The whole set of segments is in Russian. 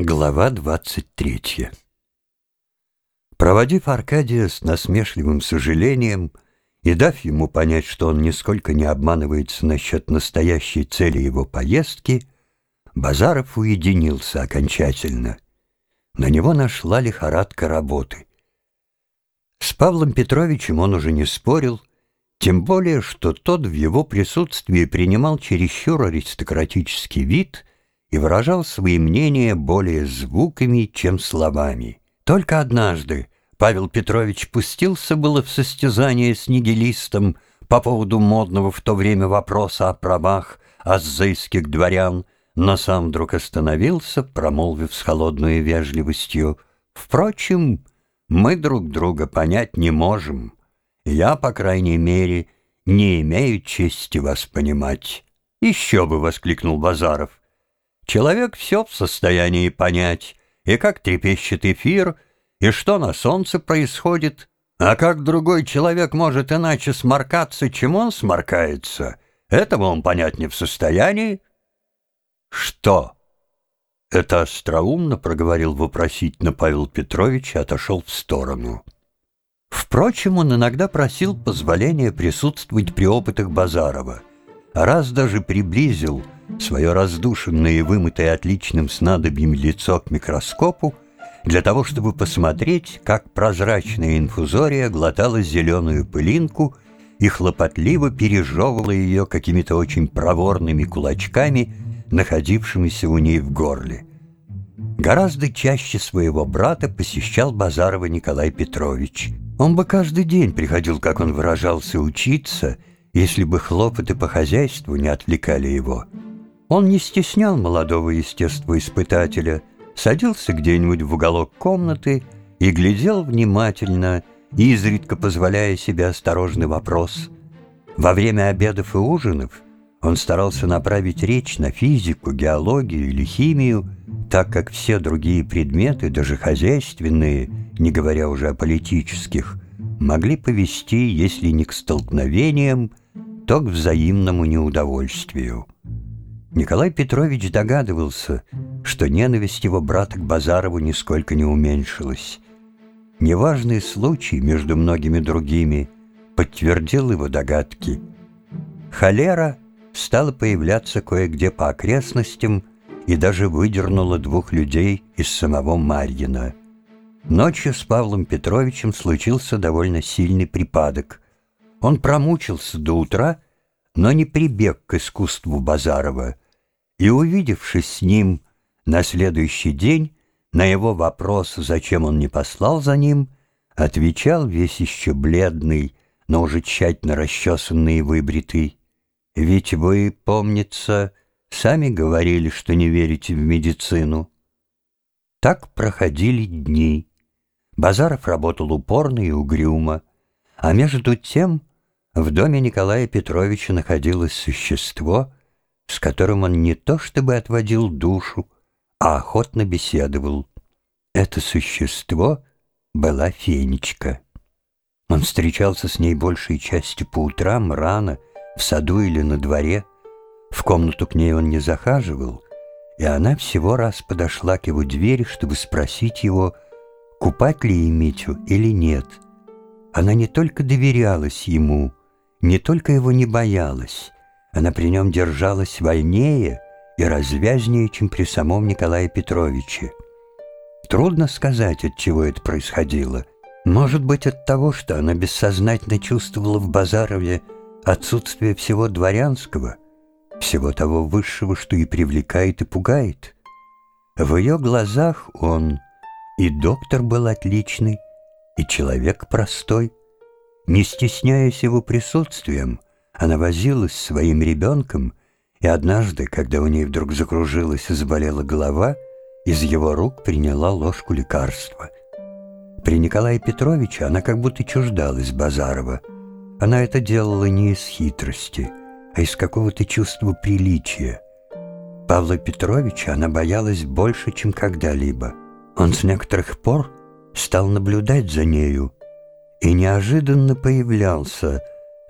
Глава двадцать третья Проводив Аркадия с насмешливым сожалением и дав ему понять, что он нисколько не обманывается насчет настоящей цели его поездки, Базаров уединился окончательно. На него нашла лихорадка работы. С Павлом Петровичем он уже не спорил, тем более, что тот в его присутствии принимал чересчур аристократический вид и выражал свои мнения более звуками, чем словами. Только однажды Павел Петрович пустился было в состязание с нигилистом по поводу модного в то время вопроса о правах аззейских дворян, но сам вдруг остановился, промолвив с холодной вежливостью, «Впрочем, мы друг друга понять не можем. Я, по крайней мере, не имею чести вас понимать». «Еще бы!» — воскликнул Базаров. Человек все в состоянии понять, и как трепещет эфир, и что на солнце происходит, а как другой человек может иначе сморкаться, чем он сморкается, этого он понять не в состоянии. Что? Это остроумно проговорил вопросительно Павел Петрович и отошел в сторону. Впрочем, он иногда просил позволения присутствовать при опытах Базарова, раз даже приблизил — свое раздушенное и вымытое отличным снадобьем лицо к микроскопу для того, чтобы посмотреть, как прозрачная инфузория глотала зеленую пылинку и хлопотливо пережевывала ее какими-то очень проворными кулачками, находившимися у ней в горле. Гораздо чаще своего брата посещал Базарова Николай Петрович. Он бы каждый день приходил, как он выражался, учиться, если бы хлопоты по хозяйству не отвлекали его. Он не стеснял молодого естествоиспытателя, садился где-нибудь в уголок комнаты и глядел внимательно, изредка позволяя себе осторожный вопрос. Во время обедов и ужинов он старался направить речь на физику, геологию или химию, так как все другие предметы, даже хозяйственные, не говоря уже о политических, могли повести, если не к столкновениям, то к взаимному неудовольствию. Николай Петрович догадывался, что ненависть его брата к Базарову нисколько не уменьшилась. Неважный случай между многими другими подтвердил его догадки. Холера стала появляться кое-где по окрестностям и даже выдернула двух людей из самого Марьина. Ночью с Павлом Петровичем случился довольно сильный припадок. Он промучился до утра, но не прибег к искусству Базарова, и, увидевшись с ним на следующий день, на его вопрос, зачем он не послал за ним, отвечал весь еще бледный, но уже тщательно расчесанный и выбритый. «Ведь вы, помнится, сами говорили, что не верите в медицину». Так проходили дни. Базаров работал упорно и угрюмо, а между тем в доме Николая Петровича находилось существо, с которым он не то чтобы отводил душу, а охотно беседовал. Это существо была Фенечка. Он встречался с ней большей частью по утрам, рано, в саду или на дворе. В комнату к ней он не захаживал, и она всего раз подошла к его двери, чтобы спросить его, купать ли ей Митю или нет. Она не только доверялась ему, не только его не боялась, она при нем держалась вольнее и развязнее, чем при самом Николае Петровиче. Трудно сказать, от чего это происходило. Может быть, от того, что она бессознательно чувствовала в Базарове отсутствие всего дворянского, всего того высшего, что и привлекает, и пугает. В ее глазах он и доктор был отличный, и человек простой, не стесняясь его присутствием, она возилась с своим ребенком, и однажды, когда у ней вдруг закружилась и заболела голова, из его рук приняла ложку лекарства. При Николае Петровиче она как будто чуждалась Базарова. Она это делала не из хитрости, а из какого-то чувства приличия. Павла Петровича она боялась больше, чем когда-либо. Он с некоторых пор стал наблюдать за нею, и неожиданно появлялся,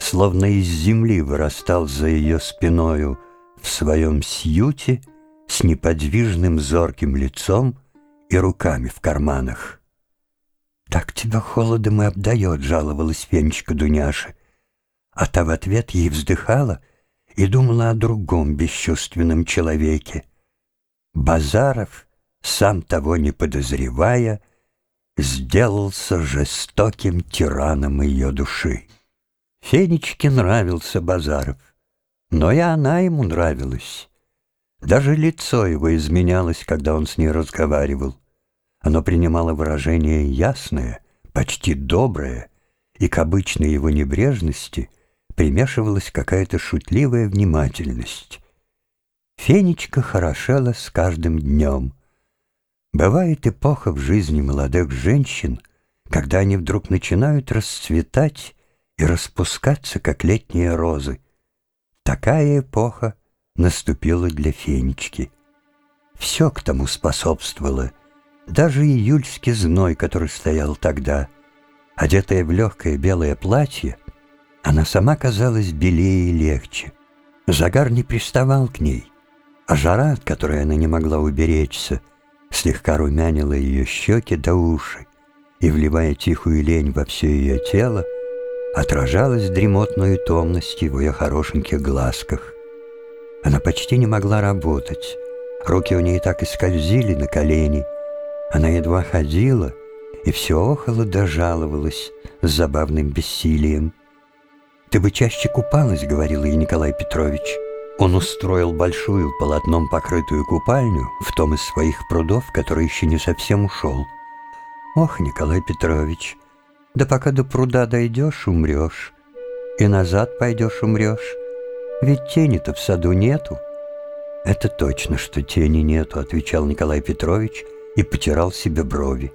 словно из земли вырастал за ее спиною в своем сьюте, с неподвижным зорким лицом и руками в карманах. «Так тебя холодом и обдает», — жаловалась Фенечка Дуняши. А та в ответ ей вздыхала и думала о другом бесчувственном человеке. Базаров, сам того не подозревая, сделался жестоким тираном ее души. Фенечке нравился Базаров, но и она ему нравилась. Даже лицо его изменялось, когда он с ней разговаривал. Оно принимало выражение ясное, почти доброе, и к обычной его небрежности примешивалась какая-то шутливая внимательность. Фенечка хорошела с каждым днем. Бывает эпоха в жизни молодых женщин, когда они вдруг начинают расцветать и распускаться, как летние розы. Такая эпоха наступила для Фенечки. Все к тому способствовало, даже июльский зной, который стоял тогда. Одетая в легкое белое платье, она сама казалась белее и легче. Загар не приставал к ней, а жара, от которой она не могла уберечься, слегка румянила ее щеки до уши и, вливая тихую лень во все ее тело, отражалась дремотной томностью в ее хорошеньких глазках. Она почти не могла работать. Руки у нее так и скользили на колени. Она едва ходила и все охала да жаловалась с забавным бессилием. «Ты бы чаще купалась», — говорил ей Николай Петрович. Он устроил большую полотном покрытую купальню в том из своих прудов, который еще не совсем ушел. «Ох, Николай Петрович, да пока до пруда дойдешь, умрешь, и назад пойдешь, умрешь». Ведь тени-то в саду нету. Это точно, что тени нету, отвечал Николай Петрович и потирал себе брови.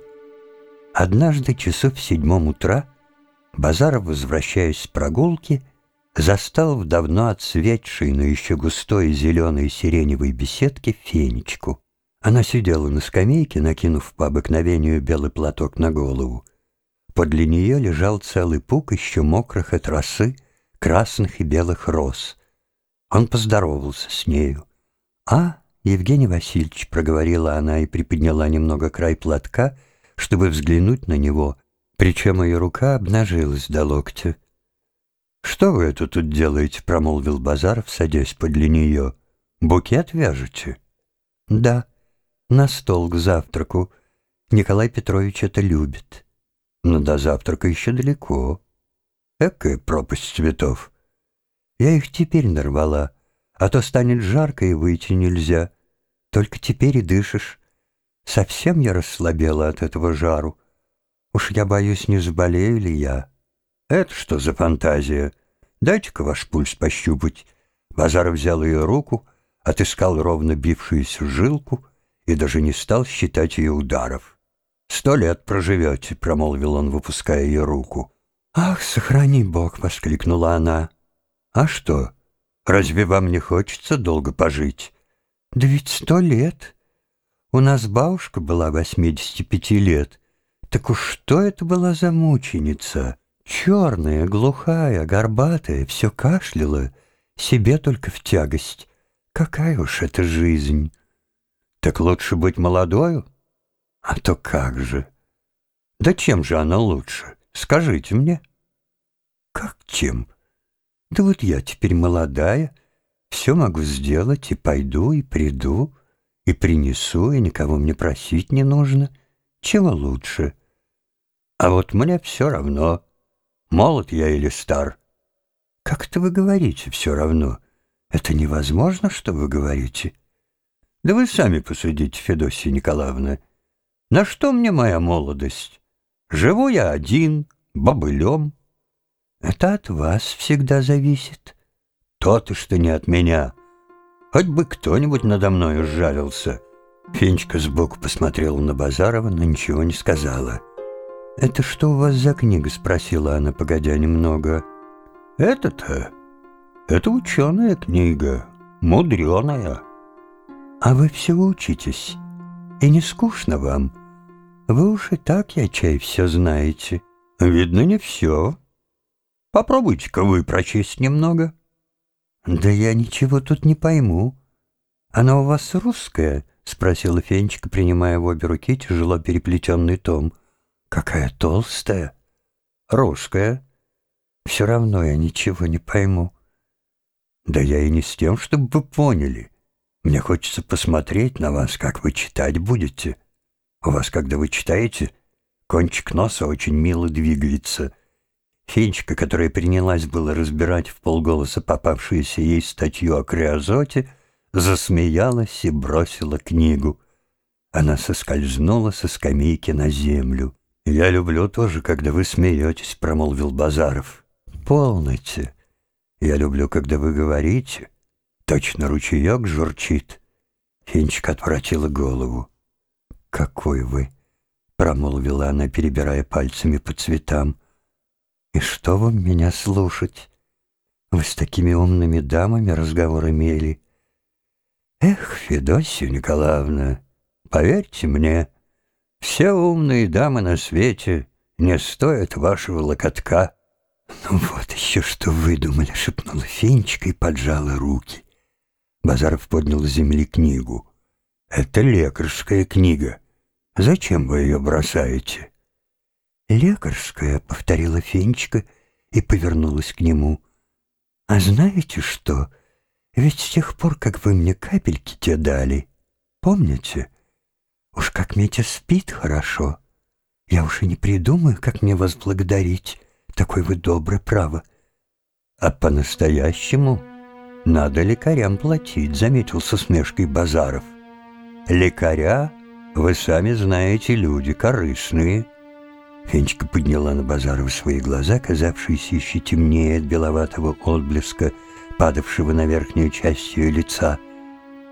Однажды часов в седьмом утра Базаров, возвращаясь с прогулки, застал в давно отсветшей, но еще густой зеленой сиреневой беседке фенечку. Она сидела на скамейке, накинув по обыкновению белый платок на голову. Подле нее лежал целый пук еще мокрых от росы, красных и белых роз — он поздоровался с нею. «А, Евгений Васильевич», — проговорила она и приподняла немного край платка, чтобы взглянуть на него, причем ее рука обнажилась до локтя. «Что вы это тут делаете?» — промолвил Базаров, садясь подле нее. «Букет вяжете?» «Да, на стол к завтраку. Николай Петрович это любит. Но до завтрака еще далеко. Экая пропасть цветов. Я их теперь нарвала, а то станет жарко и выйти нельзя. Только теперь и дышишь. Совсем я расслабела от этого жару. Уж я боюсь, не заболею ли я. Это что за фантазия? Дайте-ка ваш пульс пощупать. Базаров взял ее руку, отыскал ровно бившуюся жилку и даже не стал считать ее ударов. «Сто лет проживете», — промолвил он, выпуская ее руку. «Ах, сохрани Бог!» — воскликнула она. «А что, разве вам не хочется долго пожить?» «Да ведь сто лет. У нас бабушка была восьмидесяти пяти лет. Так уж что это была за мученица? Черная, глухая, горбатая, все кашляла, себе только в тягость. Какая уж это жизнь!» «Так лучше быть молодою?» «А то как же!» «Да чем же она лучше? Скажите мне». «Как чем?» Да вот я теперь молодая, все могу сделать, и пойду, и приду, и принесу, и никого мне просить не нужно. Чего лучше? А вот мне все равно, молод я или стар. Как это вы говорите все равно? Это невозможно, что вы говорите. Да вы сами посудите, Федосия Николаевна. На что мне моя молодость? Живу я один, бобылем, это от вас всегда зависит. То-то, что не от меня. Хоть бы кто-нибудь надо мной сжалился. Фенечка сбоку посмотрела на Базарова, но ничего не сказала. «Это что у вас за книга?» — спросила она, погодя немного. «Это-то? Это ученая книга, мудреная». «А вы все учитесь, и не скучно вам? Вы уж и так, я чай, все знаете». «Видно, не все», Попробуйте-ка вы прочесть немного. Да я ничего тут не пойму. «Она у вас русская?» — спросила Фенечка, принимая в обе руки тяжело переплетенный том. «Какая толстая!» «Русская?» «Все равно я ничего не пойму». «Да я и не с тем, чтобы вы поняли. Мне хочется посмотреть на вас, как вы читать будете. У вас, когда вы читаете, кончик носа очень мило двигается». Фенечка, которая принялась было разбирать в полголоса попавшуюся ей статью о криозоте, засмеялась и бросила книгу. Она соскользнула со скамейки на землю. «Я люблю тоже, когда вы смеетесь», — промолвил Базаров. «Полноте. Я люблю, когда вы говорите. Точно ручеек журчит». Фенечка отвратила голову. «Какой вы!» — промолвила она, перебирая пальцами по цветам. «И что вам меня слушать? Вы с такими умными дамами разговор имели?» «Эх, Федосия Николаевна, поверьте мне, все умные дамы на свете не стоят вашего локотка». «Ну вот еще что выдумали», — шепнула Фенечка и поджала руки. Базаров поднял с земли книгу. «Это лекарская книга. Зачем вы ее бросаете?» «Лекарская», — повторила Фенечка и повернулась к нему. «А знаете что? Ведь с тех пор, как вы мне капельки те дали, помните? Уж как Митя спит хорошо. Я уж и не придумаю, как мне вас благодарить. Такой вы добрый, право». «А по-настоящему надо лекарям платить», — заметил со смешкой Базаров. «Лекаря, вы сами знаете, люди корыстные». Фенечка подняла на Базарова свои глаза, казавшиеся еще темнее от беловатого отблеска, падавшего на верхнюю часть ее лица.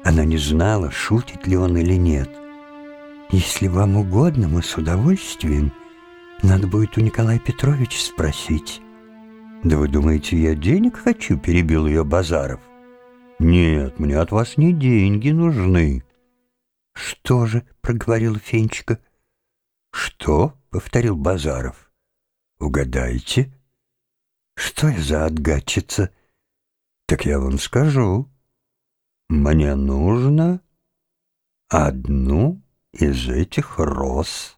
Она не знала, шутит ли он или нет. «Если вам угодно, мы с удовольствием. Надо будет у Николая Петровича спросить». «Да вы думаете, я денег хочу?» — перебил ее Базаров. «Нет, мне от вас не деньги нужны». «Что же?» — проговорила Фенечка. «Что?» — повторил Базаров. «Угадайте». «Что я за отгадчица?» «Так я вам скажу. Мне нужно одну из этих роз».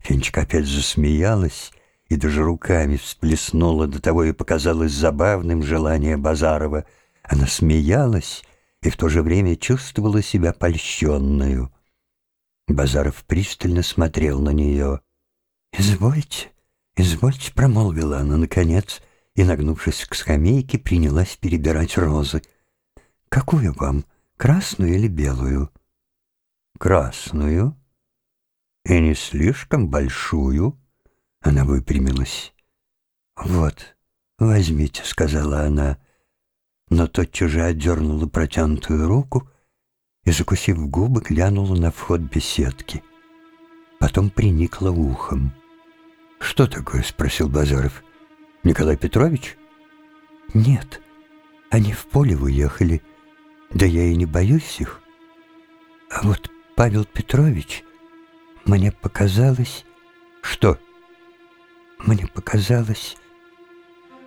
Фенечка опять засмеялась и даже руками всплеснула, до того и показалось забавным желание Базарова. Она смеялась и в то же время чувствовала себя польщенную. Базаров пристально смотрел на нее. «Извольте, извольте», — промолвила она наконец, и, нагнувшись к скамейке, принялась перебирать розы. «Какую вам, красную или белую?» «Красную. И не слишком большую». Она выпрямилась. «Вот, возьмите», — сказала она, но тотчас же отдернула протянутую руку и, закусив губы, глянула на вход беседки. Потом приникла ухом. «Что такое?» — спросил Базаров. «Николай Петрович?» «Нет, они в поле уехали. Да я и не боюсь их. А вот Павел Петрович, мне показалось...» «Что?» «Мне показалось,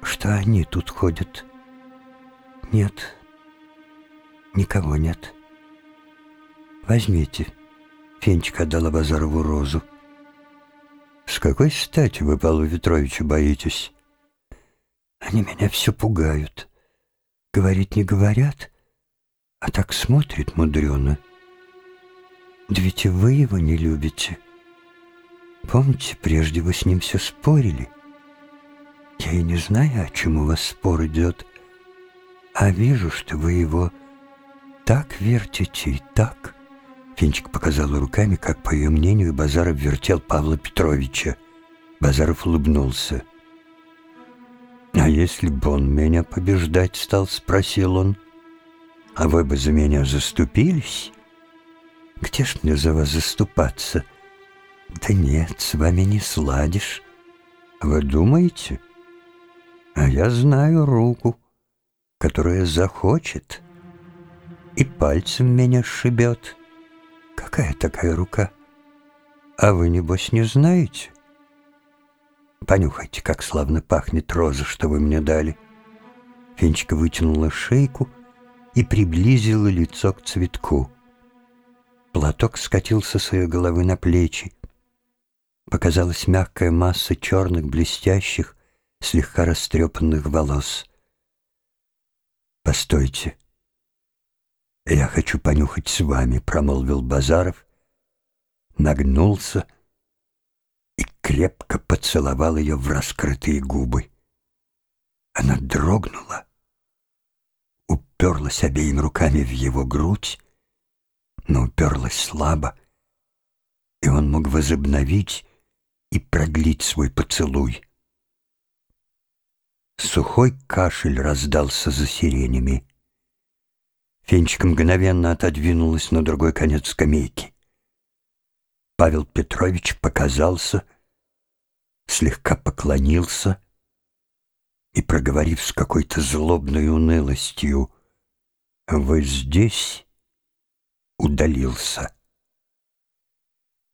что они тут ходят. Нет, никого нет. Возьмите». Фенечка отдала Базарову розу. «С какой стати вы Павла Петровича боитесь?» «Они меня все пугают. Говорить не говорят, а так смотрит мудрено. Да ведь и вы его не любите. Помните, прежде вы с ним все спорили? Я и не знаю, о чем у вас спор идет, а вижу, что вы его так вертите и так...» Фенчик показала руками, как, по ее мнению, Базаров вертел Павла Петровича. Базаров улыбнулся. «А если бы он меня побеждать стал?» — спросил он. «А вы бы за меня заступились?» «Где ж мне за вас заступаться?» «Да нет, с вами не сладишь». «Вы думаете?» «А я знаю руку, которая захочет и пальцем меня сшибет». Какая такая рука? А вы, небось, не знаете? Понюхайте, как славно пахнет роза, что вы мне дали. Фенечка вытянула шейку и приблизила лицо к цветку. Платок скатился с ее головы на плечи. Показалась мягкая масса черных, блестящих, слегка растрепанных волос. «Постойте, я хочу понюхать с вами», — промолвил Базаров, нагнулся и крепко поцеловал ее в раскрытые губы. Она дрогнула, уперлась обеими руками в его грудь, но уперлась слабо, и он мог возобновить и продлить свой поцелуй. Сухой кашель раздался за сиренями. Фенечка мгновенно отодвинулась на другой конец скамейки. Павел Петрович показался, слегка поклонился и, проговорив с какой-то злобной унылостью, «Вы здесь?» удалился.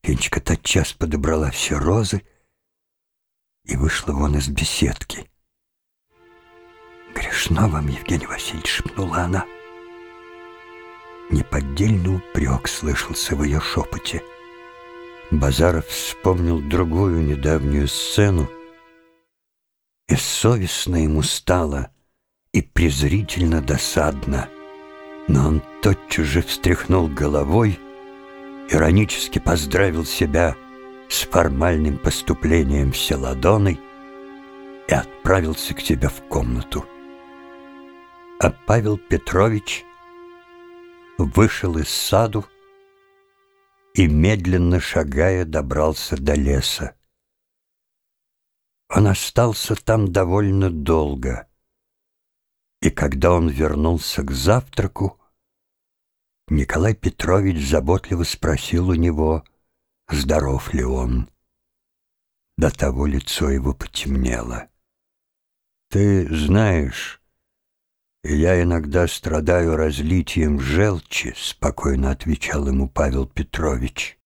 Фенечка тотчас подобрала все розы и вышла вон из беседки. «Грешно вам, Евгений Васильевич», — шепнула она. Неподдельный упрек слышался в ее шепоте. Базаров вспомнил другую недавнюю сцену, и совестно ему стало, и презрительно досадно. Но он тотчас же встряхнул головой, иронически поздравил себя с формальным поступлением в Селадоны и отправился к себе в комнату. А Павел Петрович вышел из саду и, медленно шагая, добрался до леса. Он остался там довольно долго, и когда он вернулся к завтраку, Николай Петрович заботливо спросил у него, здоров ли он. До того лицо его потемнело. «Ты знаешь, я иногда страдаю разлитием желчи», — спокойно отвечал ему Павел Петрович.